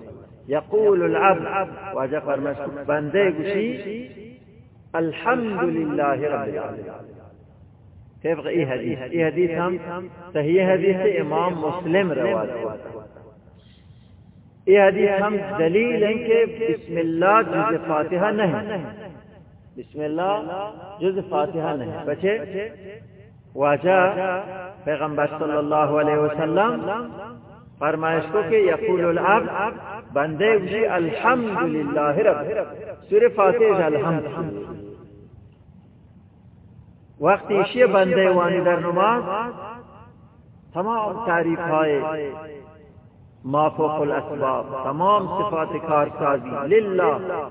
Speaker 1: يقول العبد واجه فرمش بندے گوشی الحمد لله رب العالمين. طبق ای حدیث ای حدیث ہم صحیح حدیث امام مسلم روایت ای حدیث ہم دلیل ہیں کہ بسم اللہ جز فاتحہ نہیں بسم اللہ جز فاتحہ نہیں بچے؟ واجہ، پیغمبر صلی اللہ علیہ وسلم فرمائش کو کہ یقول العبد، بندے اجی الحمدللہ رب سور فاتح الحمد۔ وقتی ایشی بندے وانی در نماز تمام تعریف های ما فوق الاسباب، تمام صفات کارسازی، للہ،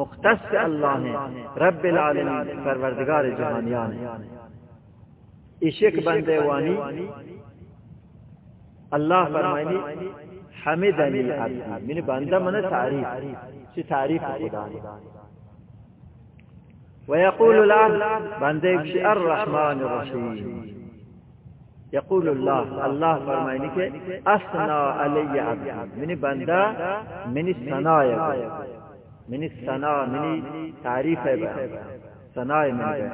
Speaker 1: مختص اللہ ہیں رب العالمین، پروردگار جہانیان ہیں عشق بندے وانی اللہ فرمائنی حمدنی عبدی. من بندہ من تعریف. چی تعریف خدا؟ ويقول العبد بندے الرحمن الرحیم. يقول الله الله فرمائنی کہ اسنا علی عبدی. من بندہ من الثناء من الثناء من تعریف ہے ثناء من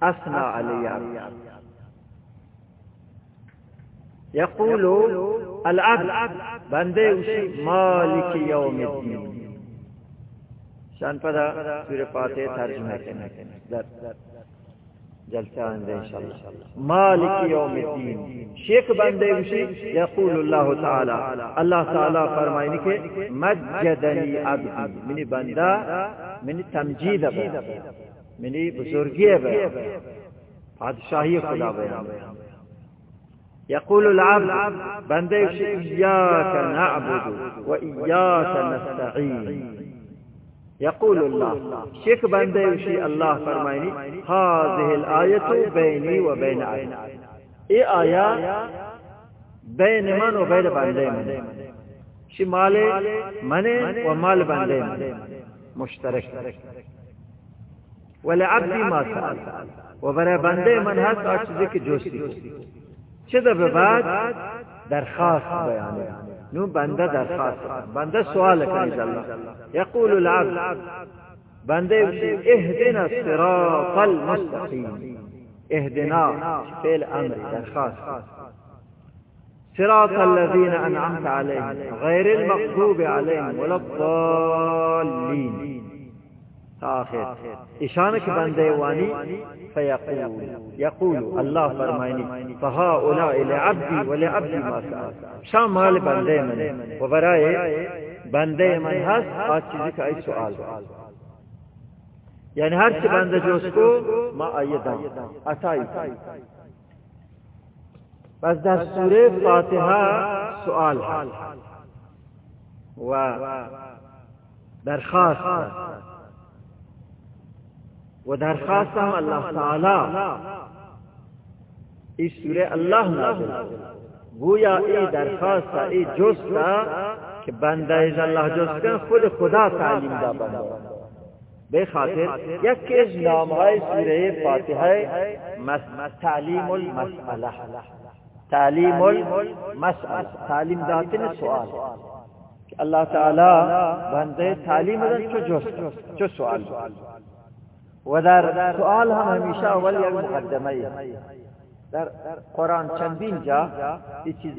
Speaker 1: اسنا علی عبدی. يقول العبد، بندے اسی مالک یوم الدین۔ شان پدا سورہ فاتحہ ترجمہ کرنے جلسہ آئندہ انشاءاللہ۔ مالک یوم الدین۔ شیخ بندے اسی یقول اللہ تعالی۔ اللہ تعالی فرمائنی کہ مجدنی عبدی، منی بندہ، منی تمجید منی بزرگی بادشاہی خدا بیان يقول العبد بنديش إياك نعبد وإياك نستعين. يقول الله شيخ بنديش الله فرميني هذه الآية بيني وبين عين إيه آية؟ بين من وبين بندي من. شمال من. ومال بندي من. مشترك. ولعبدي ما سأل. وبرا بندي من هذا أشترك جوسي چه به بعد؟ درخواست بیانه نو بنده درخواست. بنده سوال کنید الله یقول العبد بنده اهدنا الصراط المستقیم. اهدنا فعل أمر درخواست. صراط الذين انعمت عليهم غير المغضوب عليهم ولا الضالين آخر. اشانك بنده واني فيقول يقول الله فرمائني فهؤلاء لعبدي ولعبدي ما سأل. شام مال بنده من. وبرائے بنده من هست آج چیزی کا ای سوال یعنی ہر چی بنده کو ما آئیدان اتائی بس در سورہ فاتحہ سؤال و درخواست و درخواست هم الله تعالی. این سوره الله نازل. گویا ای درخواست ای جست که بنده از الله جست کن خود خدا تعلیم دا بنده به خاطر یکی از نامهای سوره فاتحه تعلیم المسئله تعلیم المسئله تعلیم دادن سوال. الله تعالی بنده تعلیم دادن چه جست چه سوال. و در سؤال هم همیشه اول یک مقدمه در قرآن چندین جا این چیز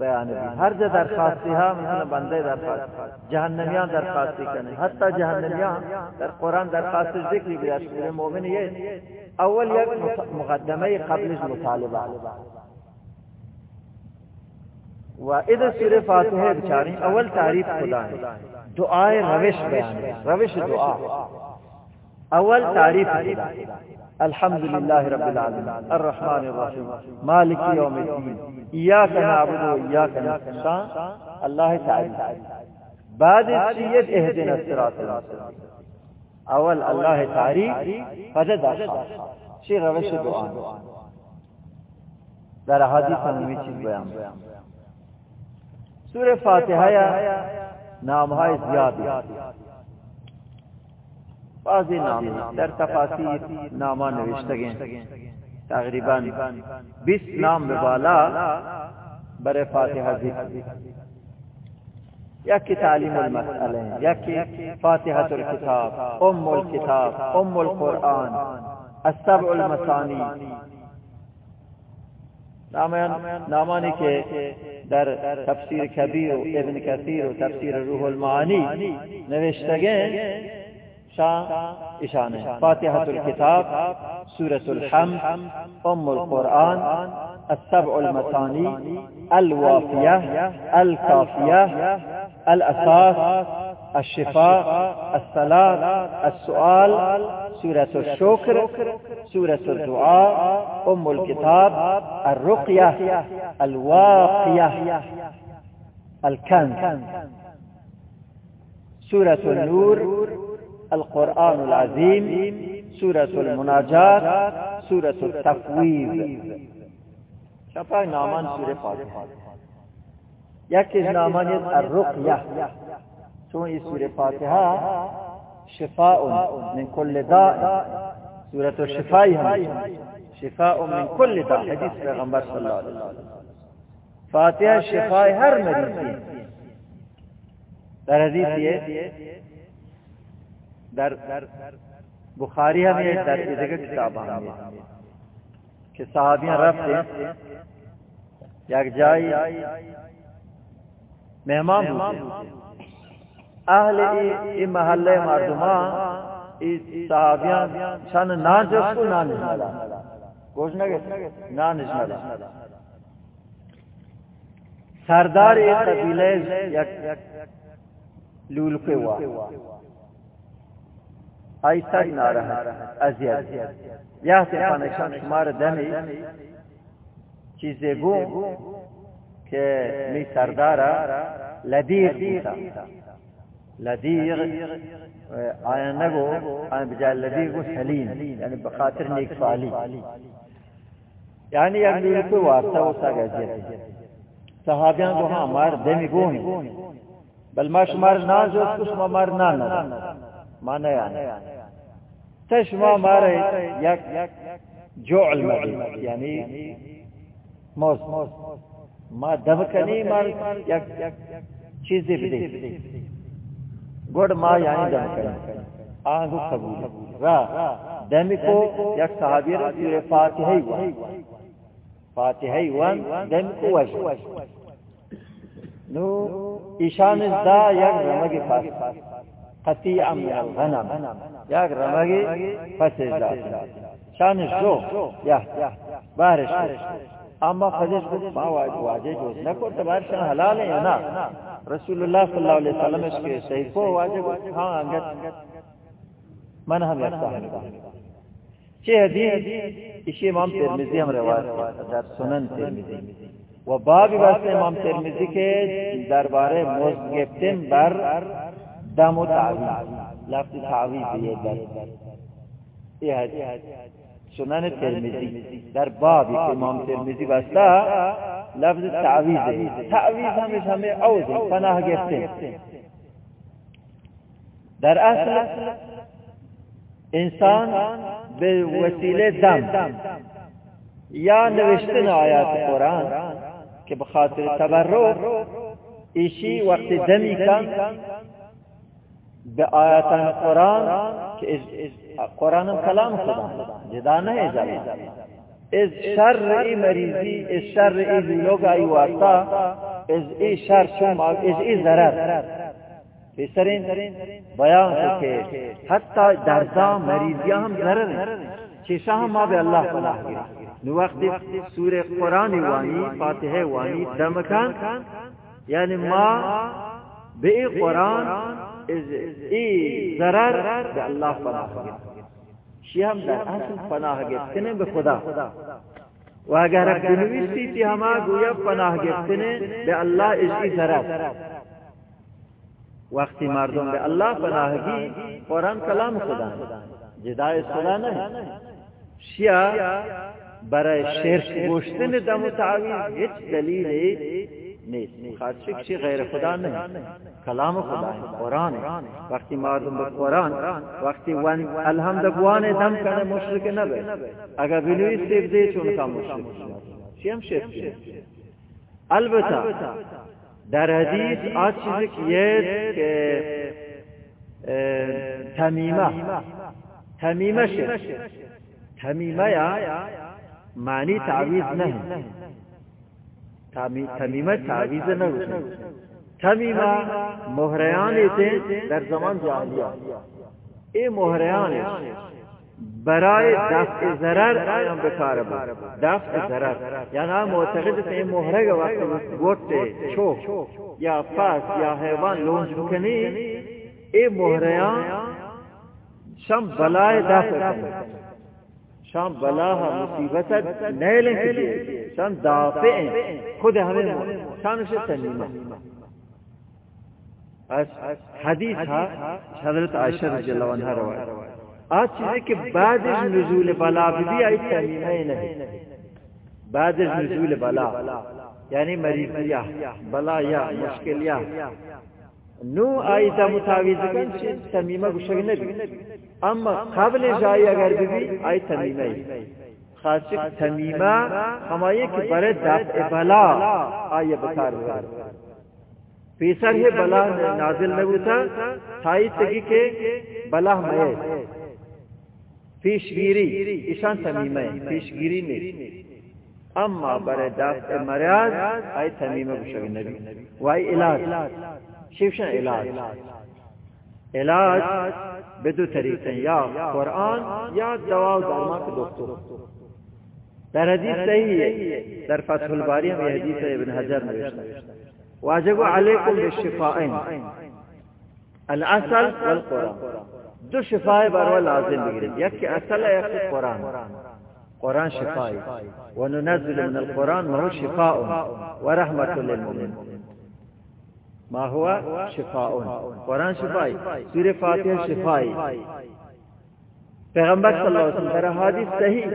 Speaker 1: بیان بھی ہر جا درخواستی ها، مثلا بنده درخواست، جهنمیان درخواستی کنه حتی جهنمیان در قرآن درخواست ذکری بیاد. یعنی سور مومن یہ اول یک مقدمه قبل مطالبه. و ادھر سور فاتحه بچاری اول تعریف خدا ہے دعائے روش بیان. روش دعا. اول تعریف الحمد لله رب العالمين الرحمن الرحيم مالك يوم الدين اياك نعبد واياك نستعين الله تعالى بعد السيد اهدنا الصراط المستقيم اول الله تعریف فجد شی روش دعا۔ در حدیث ہم چیز بیان سورہ فاتحہ نام ہے زیادہ۔ بعضی نام در تفاصیل ناما نوشته گئے۔ تقریباً 20 نام به بالا بر فاتحه ذکر۔ یکی تعلیم المسئله یکی فاتحه الكتاب ام الكتاب ام القرآن، السبع المثانی۔ نامانی که در تفسیر کبیر و ابن کثیر و تفسیر روح المعانی نوشتگین اشان فاتحة الكتاب سورة الحمد أم القرآن السبع المثاني الوافية الكافية الأساس الشفاء الصلاة السؤال سورة الشكر سورة الدعاء أم الكتاب الرقية الواقية الكنز. سورة النور القرآن العظيم سورة المناجات، سورة التفويض شفاء نامان سورة فاتحة يكي نامان الرقية چون سورة فاتحة شفاء من كل داء. سورة الشفاء هم. شفاء من كل داء. حديث پیغمبر صلى الله عليه وسلم. فاتحہ شفا ہر مریض در حدیث یہ در بخاری ہمیں در ادھر کتاب ہمیں کہ صحابیاں رفتے یک جائی مہمان ہوتے اہل ای محلے مردمان ای صحابیاں شان نا جس کو نا نشنالا گوش نگے نا نشنالا سردار ایک قبیلہ یک لولکے ہوا ایسا ہی نہ رہا ازیاد یہ سے پانشان شمار دمی چیزیں گو کہ می سردارا لدیغ بوتا لدیغ آیا نگو آیا بجائے لدیغ و سلیم یعنی بخاطر نیک فالی یعنی یک لولکے وارتا وہ سا گزید صحابیان کو ہاں مار دمی گو ہیں بل ما شمار ناز اس کو شما مار نان مانا یعنی تشما مار یک جعل مدی یعنی موز۔ ما دم کنی مار یک چیزی بدی۔ گوڑ ما یعنی دم کنی آنگو قبول۔ را، دمی کو یک صحابی رسول فاتحی وان۔ فاتحی وان، دمی کو وشت نو، ایشان از دا یک رمگی پاس قطیع من الغنم یک رمگی پس شانش دو یا بارش اما خدش بود ما واجه جوز نکو تبارشان حلال ہے نا رسول اللہ صلی اللہ علیہ وسلم اس کے صحیح کو واجه ہاں انگت. من ہم یکتا. ہے چه حدیث؟ اسی امام ترمیزی ہم روایت در سنن ترمیزی و بابی بس امام ترمیزی کے دربار موز بر دم و تعویض. لفظ تعویز یه در حدیث سنن ترمیزی در باب که امام ترمیزی بسته. لفظ تعویض. تعویز همش همه عوضی پناه گرفتن در اصل انسان به وسیله دم. یا نوشتن آیات قرآن که بخاطر تبرک ایشی وقت دمی کن به آیاتان قرآن کہ قرآن کلام خدا. جدا نہیں جانا از شر ای مریضی، از شر ای لوگ ای وارتا از ای شر شم از ای ضرر. بسرین بیان کہ حتی دردا مریضیاں ہم ضرر. ہیں چیشا ہم ما بے اللہ پناہ گرے نو وقت سور قرآن وانی فاتح وانی، دمکان یعنی ما به قرآن ای ضرر به الله پناه شی هم در اصل پناه گرفتن به خدا. و اگر بنویسی تی هما گویا پناه گرفتن به الله از ای ضرر وقتی مردم به الله پناهگی قرآن کلام خدا جدای خدا نه شیعه برای شرک گوشتن دم و تعویز هیچ دلیل نیست. خاطر چی غیر خدا نہیں. کلام خدا قرآن. وقتی مردم به قرآن وقتی وان الحمد گوان دم کنه مشرک نبه. اگر بنوی سیب دے چون کا مشرک. چی هم شرک البته در حدیث آج چیزی که که تمیمه. تمیمه شرک. تمیمه یا معنی تعویز نہیں تمیمہ تعویز نہ ہوتا تمیمہ مہریان در زمان جاہلیہ اے مہریان برای دفع ضرر آیان بکار با دفع ضرر یعنی آن معتقد سے این مهره که وقت گوٹ چوک یا فاس یا حیوان لونج بکنی۔ ای مهریان شم بلای دفع کنی شام بلا مصیبت نیلیں کے لیے شام دافع خود ہمیں شان سے تنیمہ حدیث ها حضرت عائشہ رضی اللہ عنہ روایت۔ آج چیزیں کہ بعد نزول بلا بھی آئی تمیمہ نہیں بعد نزول بلا یعنی مریضیہ بلا یا مشکل یا نو آئی تا متاویز کن چیز تمیمہ گوشک نبی۔ اما قبل جائی اگر بھی آئی تمیمہ ہی خاص تمیمہ ہمائی کہ برے دفع بلا آئی بکار ہوئے پیسر ہے بلا نازل نبو تھا تھائی تگی کے بلا میں۔ پیشگیری، ایشان تمیمہ ہے، پیشگیری میں۔ اما برے دفع مریاض، آئی تمیمہ گوشک نبی۔ وائی علاج شیفشن علاج۔ علاج بدو طریقے یا قرآن یا دوا و درما کے دکتر۔ در حدیث صحیح ہے، در فتح الباری میں حدیث ابن حجر نوشتا ہے واجب علیکم بالشفائن الاصل والقرآن. دو شفاء بروا لازم بگیرید. یک اصل ہے یک قرآن. قرآن شفاء وننزل من القرآن ما هو شفاء ورحمة للمؤمنين ما هو شفاء. قرآن شفائی. سور فاتح شفائی. پیغمبر صلی اللہ علیہ وسلم، در حادث صحیح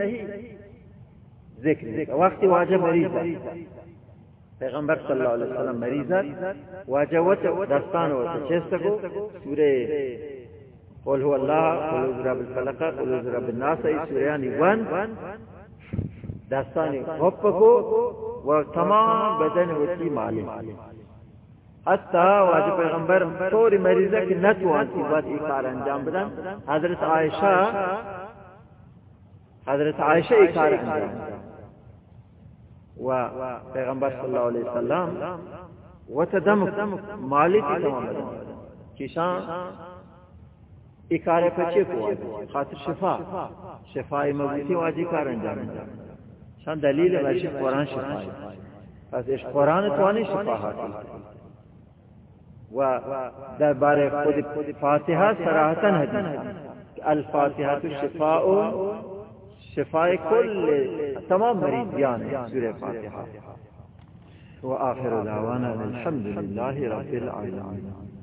Speaker 1: ذکر وقت واجب مریض پیغمبر صلی اللہ علیہ وسلم مریض مریضت واجوت داستان و چستگو سورہ قل هو الله قل اعوذ رب الفلق قل اعوذ رب الناس ای یعنی وان داستان حب کو و تمام بدن و تی معلم حتی واجه پیغمبر طور مریضه که نتوان تی باید ای کار انجام بدن۔ حضرت عایشه حضرت عایشه ای کار انجام بدن۔ و پیغمبر صلی الله علیه وسلم وتدم مالک تمام کیشان اکاره پچه کو خاطر شفا شفای مبوتی واجی کار انجام۔ شان دلیل ورشی قرآن شفای از اش قرآن توانی شفا حاصل۔ و در باره خود فاتحه صراحتا حدیث۔ الفاتحه الشفاء شفاء کل تمام مریضیان سورہ فاتحہ۔ وآخر دعوانا الحمد لله رب العالمين